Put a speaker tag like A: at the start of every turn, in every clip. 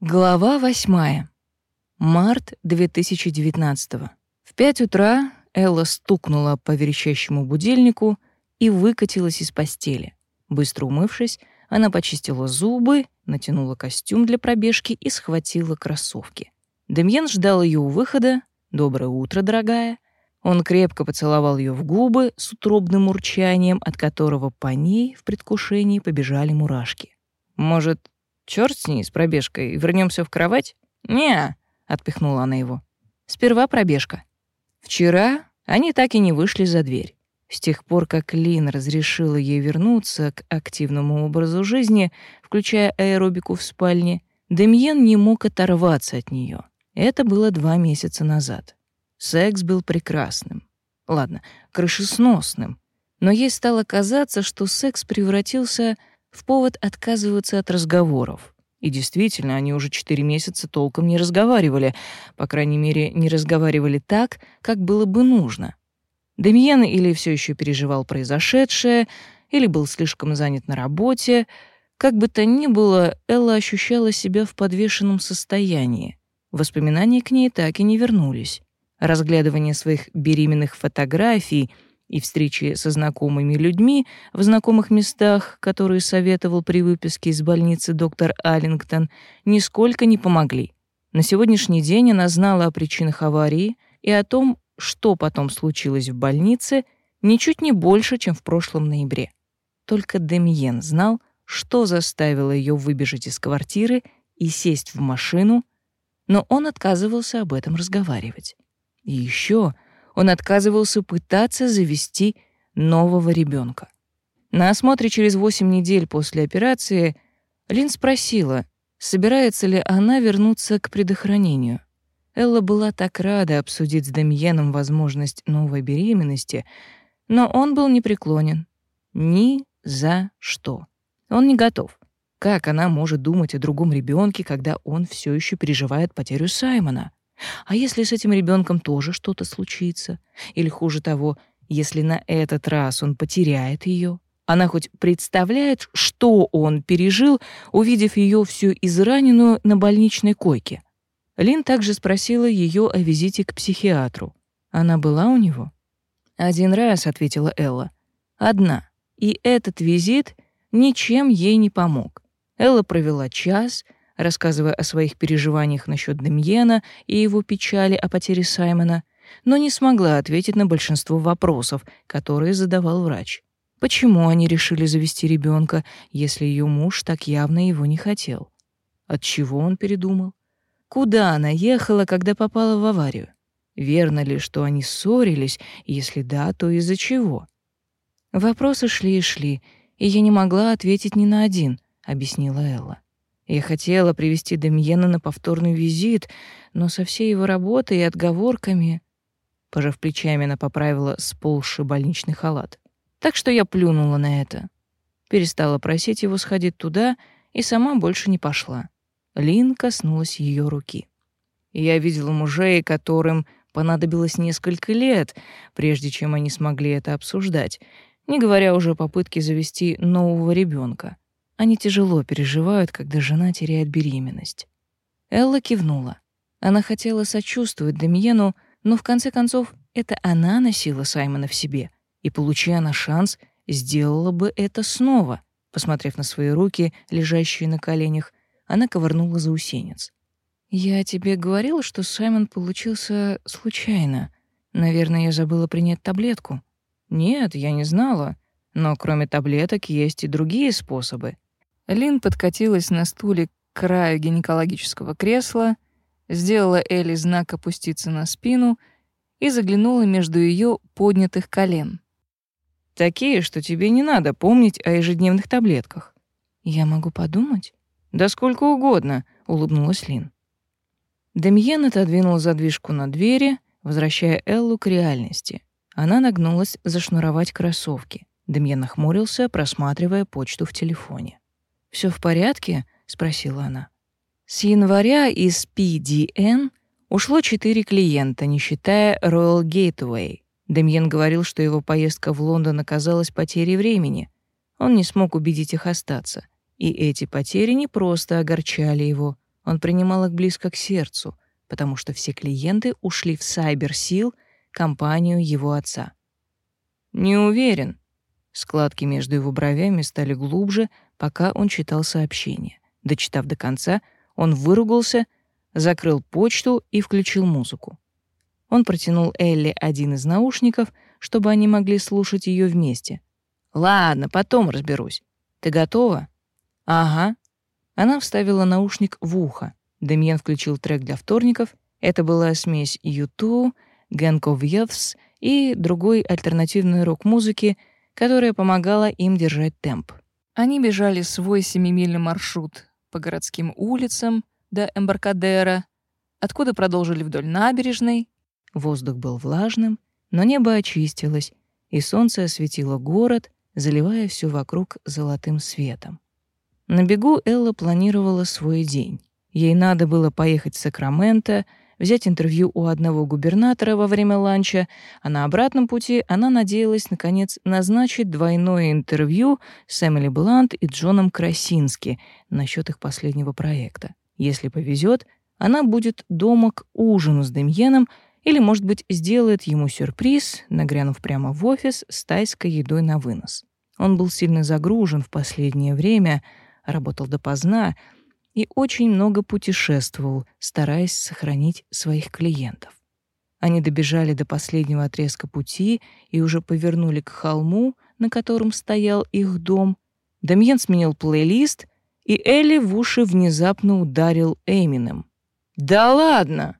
A: Глава восьмая. Март 2019. В пять утра Элла стукнула по верещащему будильнику и выкатилась из постели. Быстро умывшись, она почистила зубы, натянула костюм для пробежки и схватила кроссовки. Демьян ждал ее у выхода. «Доброе утро, дорогая». Он крепко поцеловал ее в губы с утробным урчанием, от которого по ней в предвкушении побежали мурашки. «Может, Черт с ней, с пробежкой, вернемся в кровать? Не, отпихнула она его. Сперва пробежка. Вчера они так и не вышли за дверь. С тех пор, как Лин разрешила ей вернуться к активному образу жизни, включая аэробику в спальне, Демьен не мог оторваться от нее. Это было два месяца назад. Секс был прекрасным. Ладно, крышесносным. Но ей стало казаться, что секс превратился в повод отказываться от разговоров. И действительно, они уже четыре месяца толком не разговаривали, по крайней мере, не разговаривали так, как было бы нужно. Демьен или все еще переживал произошедшее, или был слишком занят на работе. Как бы то ни было, Элла ощущала себя в подвешенном состоянии. Воспоминания к ней так и не вернулись. Разглядывание своих беременных фотографий — и встречи со знакомыми людьми в знакомых местах, которые советовал при выписке из больницы доктор Аллингтон, нисколько не помогли. На сегодняшний день она знала о причинах аварии и о том, что потом случилось в больнице, ничуть не больше, чем в прошлом ноябре. Только Демьен знал, что заставило ее выбежать из квартиры и сесть в машину, но он отказывался об этом разговаривать. И еще он отказывался пытаться завести нового ребенка. На осмотре через 8 недель после операции Лин спросила, собирается ли она вернуться к предохранению. Элла была так рада обсудить с Демьеном возможность новой беременности, но он был непреклонен. Ни за что. Он не готов. Как она может думать о другом ребенке, когда он все еще переживает потерю Саймона? А если с этим ребенком тоже что-то случится? Или хуже того, если на этот раз он потеряет ее? Она хоть представляет, что он пережил, увидев ее всю израненную на больничной койке? Лин также спросила ее о визите к психиатру. Она была у него? «Один раз», — ответила Элла. «Одна. И этот визит ничем ей не помог. Элла провела час — рассказывая о своих переживаниях насчет Демьена и его печали о потере Саймона, но не смогла ответить на большинство вопросов, которые задавал врач. Почему они решили завести ребенка, если ее муж так явно его не хотел? От чего он передумал? Куда она ехала, когда попала в аварию? Верно ли, что они ссорились? Если да, то из-за чего? Вопросы шли и шли, и я не могла ответить ни на один, объяснила Элла. Я хотела привести Демьена на повторный визит, но со всей его работой и отговорками... Пожав плечами, она поправила сползший больничный халат. Так что я плюнула на это. Перестала просить его сходить туда и сама больше не пошла. Лин коснулась ее руки. Я видела мужей, которым понадобилось несколько лет, прежде чем они смогли это обсуждать, не говоря уже о попытке завести нового ребенка. Они тяжело переживают, когда жена теряет беременность. Элла кивнула. Она хотела сочувствовать Демьену, но в конце концов это она носила Саймона в себе, и, получая она шанс, сделала бы это снова. Посмотрев на свои руки, лежащие на коленях, она ковырнула заусенец. «Я тебе говорила, что Саймон получился случайно. Наверное, я забыла принять таблетку». «Нет, я не знала. Но кроме таблеток есть и другие способы. Лин подкатилась на стуле к краю гинекологического кресла, сделала Элли знак опуститься на спину и заглянула между ее поднятых колен. «Такие, что тебе не надо помнить о ежедневных таблетках». «Я могу подумать?» «Да сколько угодно», — улыбнулась Лин. Демьен отодвинул задвижку на двери, возвращая Эллу к реальности. Она нагнулась зашнуровать кроссовки. Демьен нахмурился, просматривая почту в телефоне. Все в порядке?» — спросила она. С января из PDN ушло четыре клиента, не считая Royal Gateway. Демьен говорил, что его поездка в Лондон оказалась потерей времени. Он не смог убедить их остаться. И эти потери не просто огорчали его. Он принимал их близко к сердцу, потому что все клиенты ушли в Сайберсил, компанию его отца. «Не уверен». Складки между его бровями стали глубже, пока он читал сообщение. Дочитав до конца, он выругался, закрыл почту и включил музыку. Он протянул Элли один из наушников, чтобы они могли слушать ее вместе. «Ладно, потом разберусь. Ты готова?» «Ага». Она вставила наушник в ухо. Демьян включил трек для вторников. Это была смесь U2, Gang of Youths и другой альтернативной рок-музыки, которая помогала им держать темп. Они бежали свой семимильный маршрут по городским улицам до Эмбаркадера, откуда продолжили вдоль набережной. Воздух был влажным, но небо очистилось, и солнце осветило город, заливая все вокруг золотым светом. На бегу Элла планировала свой день. Ей надо было поехать в Сакраменто, взять интервью у одного губернатора во время ланча, а на обратном пути она надеялась, наконец, назначить двойное интервью с Эмили Блант и Джоном Красински насчет их последнего проекта. Если повезет, она будет дома к ужину с Демьеном или, может быть, сделает ему сюрприз, нагрянув прямо в офис с тайской едой на вынос. Он был сильно загружен в последнее время, работал допоздна и очень много путешествовал, стараясь сохранить своих клиентов. Они добежали до последнего отрезка пути и уже повернули к холму, на котором стоял их дом. Дамьен сменил плейлист, и Элли в уши внезапно ударил Эмином. «Да ладно!»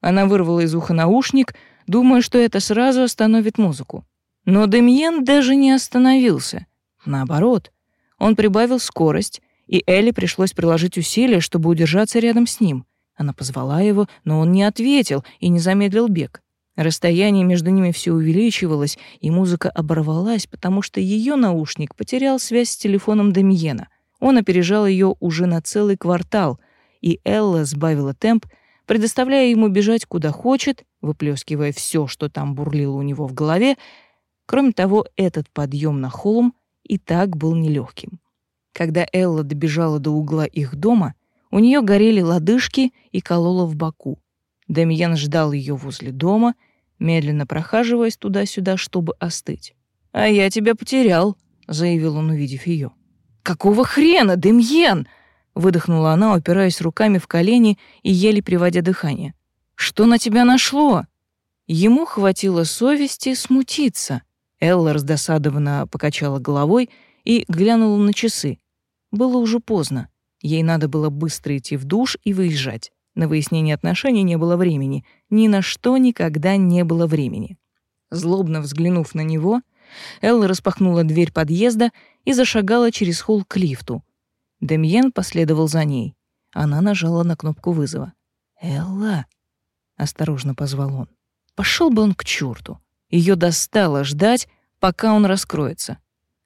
A: Она вырвала из уха наушник, думая, что это сразу остановит музыку. Но Демьен даже не остановился. Наоборот, он прибавил скорость, и Элли пришлось приложить усилия, чтобы удержаться рядом с ним. Она позвала его, но он не ответил и не замедлил бег. Расстояние между ними все увеличивалось, и музыка оборвалась, потому что ее наушник потерял связь с телефоном Демьена. Он опережал ее уже на целый квартал, и Элла сбавила темп, предоставляя ему бежать куда хочет, выплескивая все, что там бурлило у него в голове. Кроме того, этот подъем на холм и так был нелегким. Когда Элла добежала до угла их дома, у нее горели лодыжки и кололо в боку. Демьян ждал ее возле дома, медленно прохаживаясь туда-сюда, чтобы остыть. «А я тебя потерял», — заявил он, увидев ее. «Какого хрена, Демьян?» выдохнула она, упираясь руками в колени и еле приводя дыхание. Что на тебя нашло? Ему хватило совести смутиться. Элла раздосадованно покачала головой и глянула на часы. Было уже поздно. Ей надо было быстро идти в душ и выезжать. На выяснение отношений не было времени. Ни на что никогда не было времени. Злобно взглянув на него, Элла распахнула дверь подъезда и зашагала через холл к лифту — Демьен последовал за ней. Она нажала на кнопку вызова. «Элла!» — осторожно позвал он. Пошел бы он к черту. Ее достало ждать, пока он раскроется.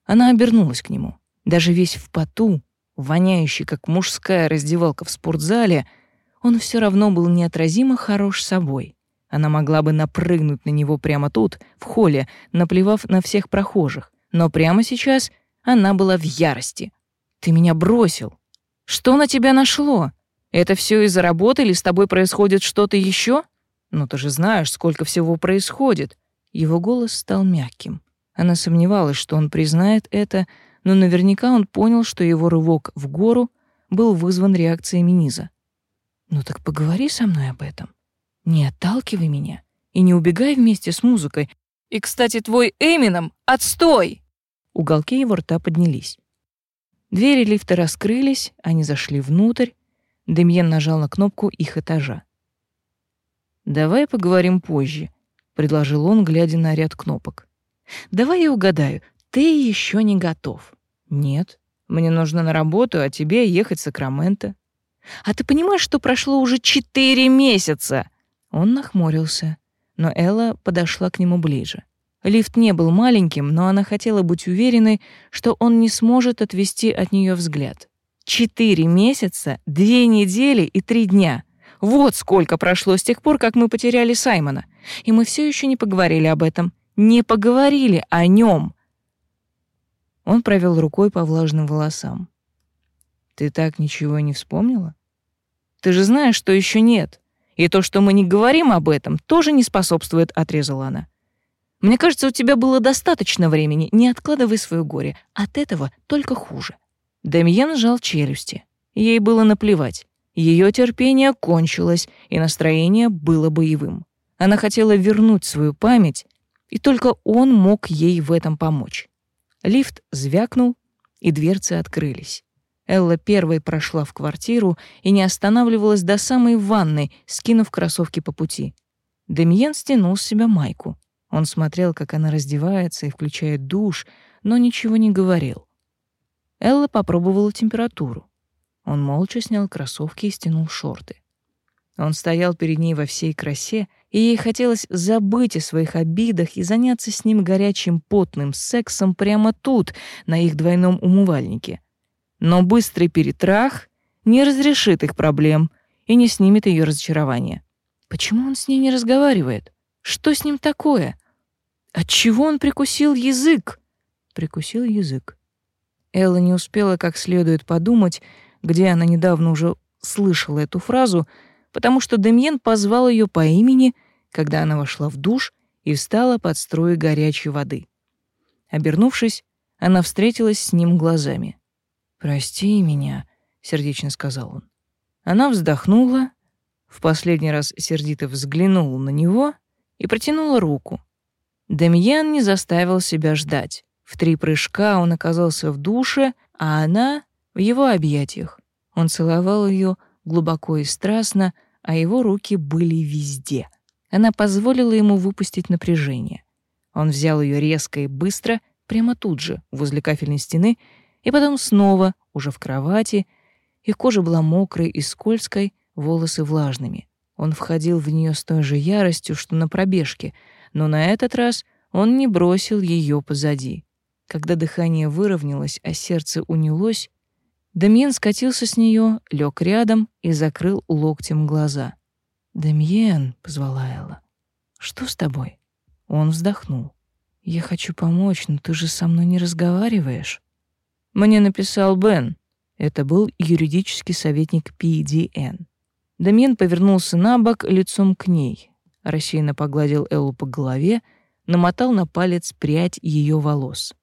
A: Она обернулась к нему. Даже весь в поту, воняющий, как мужская раздевалка в спортзале, он все равно был неотразимо хорош собой. Она могла бы напрыгнуть на него прямо тут, в холле, наплевав на всех прохожих. Но прямо сейчас она была в ярости. Ты меня бросил. Что на тебя нашло? Это все из-за работы или с тобой происходит что-то еще? Ну ты же знаешь, сколько всего происходит. Его голос стал мягким. Она сомневалась, что он признает это, но наверняка он понял, что его рывок в гору был вызван реакцией Миниза. «Ну так поговори со мной об этом. Не отталкивай меня и не убегай вместе с музыкой. И, кстати, твой Эмином — отстой!» Уголки его рта поднялись. Двери лифта раскрылись, они зашли внутрь. Демьен нажал на кнопку их этажа. «Давай поговорим позже», — предложил он, глядя на ряд кнопок. «Давай я угадаю, ты еще не готов». «Нет, мне нужно на работу, а тебе ехать в Сакраменто». «А ты понимаешь, что прошло уже четыре месяца?» Он нахмурился, но Элла подошла к нему ближе. Лифт не был маленьким, но она хотела быть уверенной, что он не сможет отвести от нее взгляд. Четыре месяца, две недели и три дня. Вот сколько прошло с тех пор, как мы потеряли Саймона. И мы все еще не поговорили об этом. Не поговорили о нем. Он провел рукой по влажным волосам. Ты так ничего не вспомнила? Ты же знаешь, что еще нет. И то, что мы не говорим об этом, тоже не способствует, отрезала она. Мне кажется, у тебя было достаточно времени. Не откладывай свое горе. От этого только хуже. Демьен сжал челюсти. Ей было наплевать. Ее терпение кончилось, и настроение было боевым. Она хотела вернуть свою память, и только он мог ей в этом помочь. Лифт звякнул, и дверцы открылись. Элла первой прошла в квартиру и не останавливалась до самой ванной, скинув кроссовки по пути. Демьен стянул с себя майку. Он смотрел, как она раздевается и включает душ, но ничего не говорил. Элла попробовала температуру. Он молча снял кроссовки и стянул шорты. Он стоял перед ней во всей красе, и ей хотелось забыть о своих обидах и заняться с ним горячим потным сексом прямо тут, на их двойном умывальнике. Но быстрый перетрах не разрешит их проблем и не снимет ее разочарование. Почему он с ней не разговаривает? Что с ним такое? Отчего он прикусил язык? Прикусил язык. Элла не успела как следует подумать, где она недавно уже слышала эту фразу, потому что Демьен позвал ее по имени, когда она вошла в душ и встала под струей горячей воды. Обернувшись, она встретилась с ним глазами. «Прости меня», — сердечно сказал он. Она вздохнула, в последний раз сердито взглянула на него и протянула руку. Демьян не заставил себя ждать. В три прыжка он оказался в душе, а она — в его объятиях. Он целовал ее глубоко и страстно, а его руки были везде. Она позволила ему выпустить напряжение. Он взял ее резко и быстро, прямо тут же, возле кафельной стены, и потом снова, уже в кровати. Их кожа была мокрой и скользкой, волосы влажными. Он входил в нее с той же яростью, что на пробежке, но на этот раз он не бросил ее позади. Когда дыхание выровнялось, а сердце унялось, Демьен скатился с нее, лег рядом и закрыл локтем глаза. «Демьен», — позвала Элла, — «что с тобой?» Он вздохнул. «Я хочу помочь, но ты же со мной не разговариваешь». «Мне написал Бен». Это был юридический советник PDN. Демьен повернулся на бок лицом к ней, рассеянно погладил Эллу по голове, намотал на палец прядь ее волос.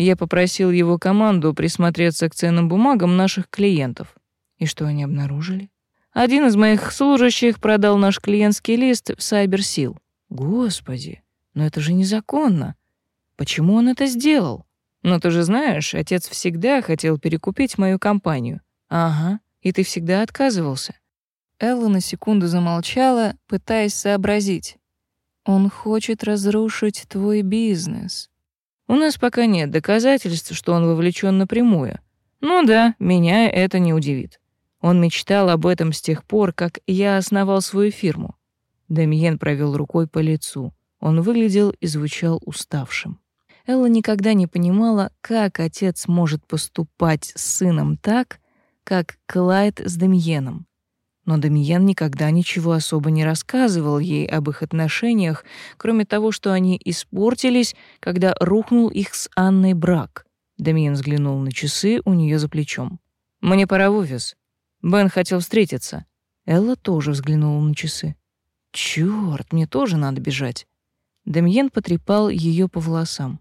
A: Я попросил его команду присмотреться к ценным бумагам наших клиентов. И что они обнаружили? Один из моих служащих продал наш клиентский лист в Сайберсил. Господи, но это же незаконно. Почему он это сделал? Но ты же знаешь, отец всегда хотел перекупить мою компанию. Ага, и ты всегда отказывался. Элла на секунду замолчала, пытаясь сообразить. Он хочет разрушить твой бизнес. У нас пока нет доказательств, что он вовлечен напрямую. Ну да, меня это не удивит. Он мечтал об этом с тех пор, как я основал свою фирму. Демьен провел рукой по лицу. Он выглядел и звучал уставшим. Элла никогда не понимала, как отец может поступать с сыном так, как Клайд с Демьеном но Дамиен никогда ничего особо не рассказывал ей об их отношениях, кроме того, что они испортились, когда рухнул их с Анной брак. Дамиен взглянул на часы у нее за плечом. «Мне пора в офис. Бен хотел встретиться». Элла тоже взглянула на часы. «Чёрт, мне тоже надо бежать». Демьен потрепал ее по волосам.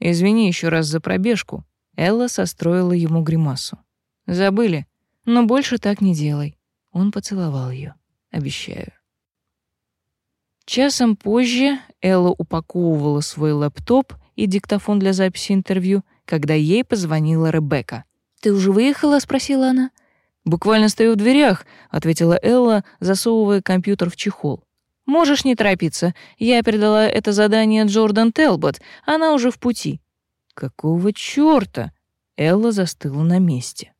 A: «Извини еще раз за пробежку». Элла состроила ему гримасу. «Забыли, но больше так не делай». Он поцеловал ее. Обещаю. Часом позже Элла упаковывала свой лэптоп и диктофон для записи интервью, когда ей позвонила Ребекка. «Ты уже выехала?» — спросила она. «Буквально стою в дверях», — ответила Элла, засовывая компьютер в чехол. «Можешь не торопиться. Я передала это задание Джордан Телбот. Она уже в пути». «Какого чёрта?» Элла застыла на месте.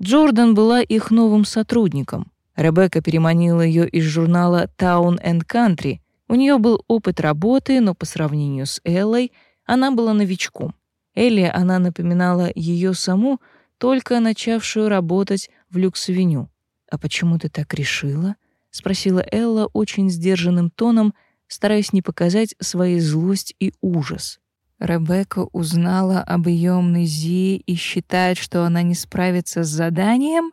A: Джордан была их новым сотрудником. Ребекка переманила ее из журнала Town and Country. У нее был опыт работы, но по сравнению с Эллой она была новичком. Элли она напоминала ее саму, только начавшую работать в люкс-авеню. «А почему ты так решила?» — спросила Элла очень сдержанным тоном, стараясь не показать свою злость и ужас. Ребекка узнала об ее амнезии и считает, что она не справится с заданием?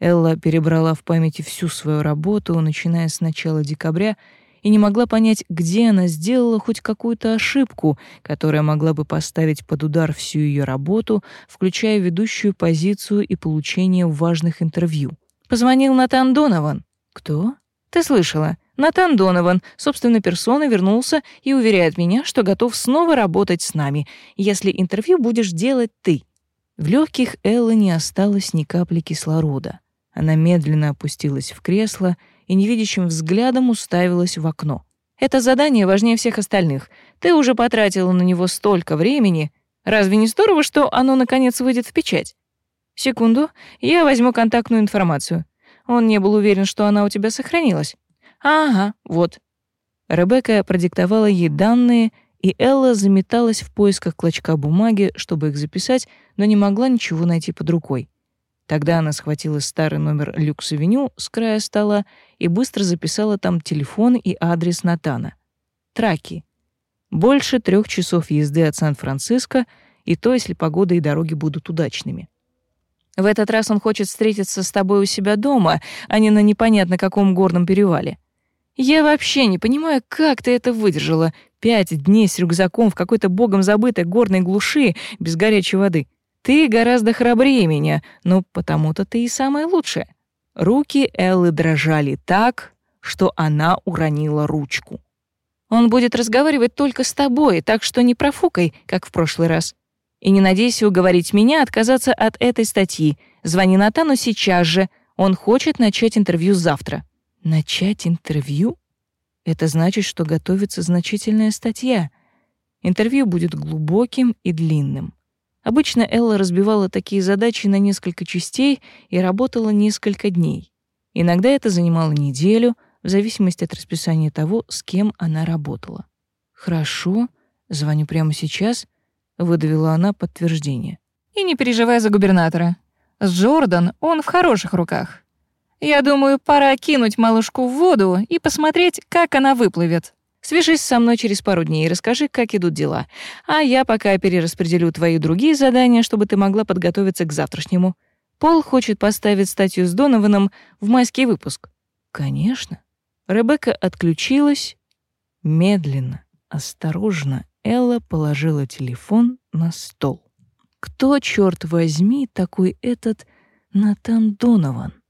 A: Элла перебрала в памяти всю свою работу, начиная с начала декабря, и не могла понять, где она сделала хоть какую-то ошибку, которая могла бы поставить под удар всю ее работу, включая ведущую позицию и получение важных интервью. Позвонил Натан Донован. Кто? Ты слышала? Натан Донован, собственной персоной, вернулся и уверяет меня, что готов снова работать с нами, если интервью будешь делать ты. В легких Эллы не осталось ни капли кислорода. Она медленно опустилась в кресло и невидящим взглядом уставилась в окно. «Это задание важнее всех остальных. Ты уже потратила на него столько времени. Разве не здорово, что оно, наконец, выйдет в печать? Секунду, я возьму контактную информацию. Он не был уверен, что она у тебя сохранилась. Ага, вот». Ребекка продиктовала ей данные, и Элла заметалась в поисках клочка бумаги, чтобы их записать, но не могла ничего найти под рукой. Тогда она схватила старый номер люкс-авеню с края стола и быстро записала там телефон и адрес Натана. Траки. Больше трех часов езды от Сан-Франциско, и то, если погода и дороги будут удачными. В этот раз он хочет встретиться с тобой у себя дома, а не на непонятно каком горном перевале. Я вообще не понимаю, как ты это выдержала. Пять дней с рюкзаком в какой-то богом забытой горной глуши без горячей воды. Ты гораздо храбрее меня, но потому-то ты и самая лучшая. Руки Эллы дрожали так, что она уронила ручку. Он будет разговаривать только с тобой, так что не профукай, как в прошлый раз. И не надейся уговорить меня отказаться от этой статьи. Звони Натану сейчас же. Он хочет начать интервью завтра. Начать интервью? Это значит, что готовится значительная статья. Интервью будет глубоким и длинным. Обычно Элла разбивала такие задачи на несколько частей и работала несколько дней. Иногда это занимало неделю, в зависимости от расписания того, с кем она работала. «Хорошо, звоню прямо сейчас», — выдавила она подтверждение. «И не переживай за губернатора. С Джордан он в хороших руках. Я думаю, пора кинуть малышку в воду и посмотреть, как она выплывет». Свяжись со мной через пару дней и расскажи, как идут дела. А я пока перераспределю твои другие задания, чтобы ты могла подготовиться к завтрашнему. Пол хочет поставить статью с Донованом в майский выпуск. Конечно. Ребекка отключилась. Медленно, осторожно Элла положила телефон на стол. Кто, черт возьми, такой этот Натан Донован?